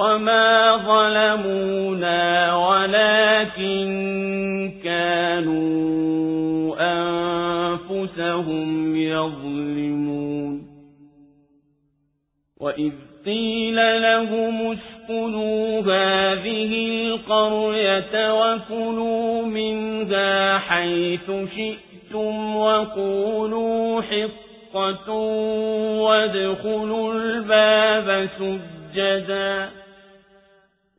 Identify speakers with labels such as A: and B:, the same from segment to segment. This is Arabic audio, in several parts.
A: وما ظلمونا ولكن كانوا أنفسهم يظلمون وإذ قيل لهم اسكنوا هذه القرية وكلوا منها حيث شئتم وقولوا حطة وادخلوا الباب سجدا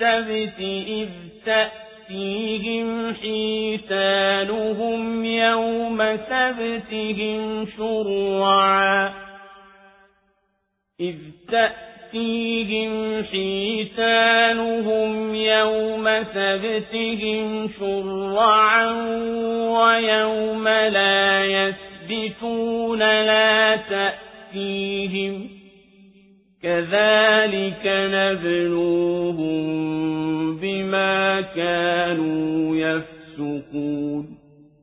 A: السبت إذ تأتيهم حيتانهم يوم سبتهم شرعا. إذ تأتيهم حيتانهم يوم سبتهم شرعا ويوم لا يسبتون لا تأتيهم كذلك نبلوهم بما كانوا يفسقون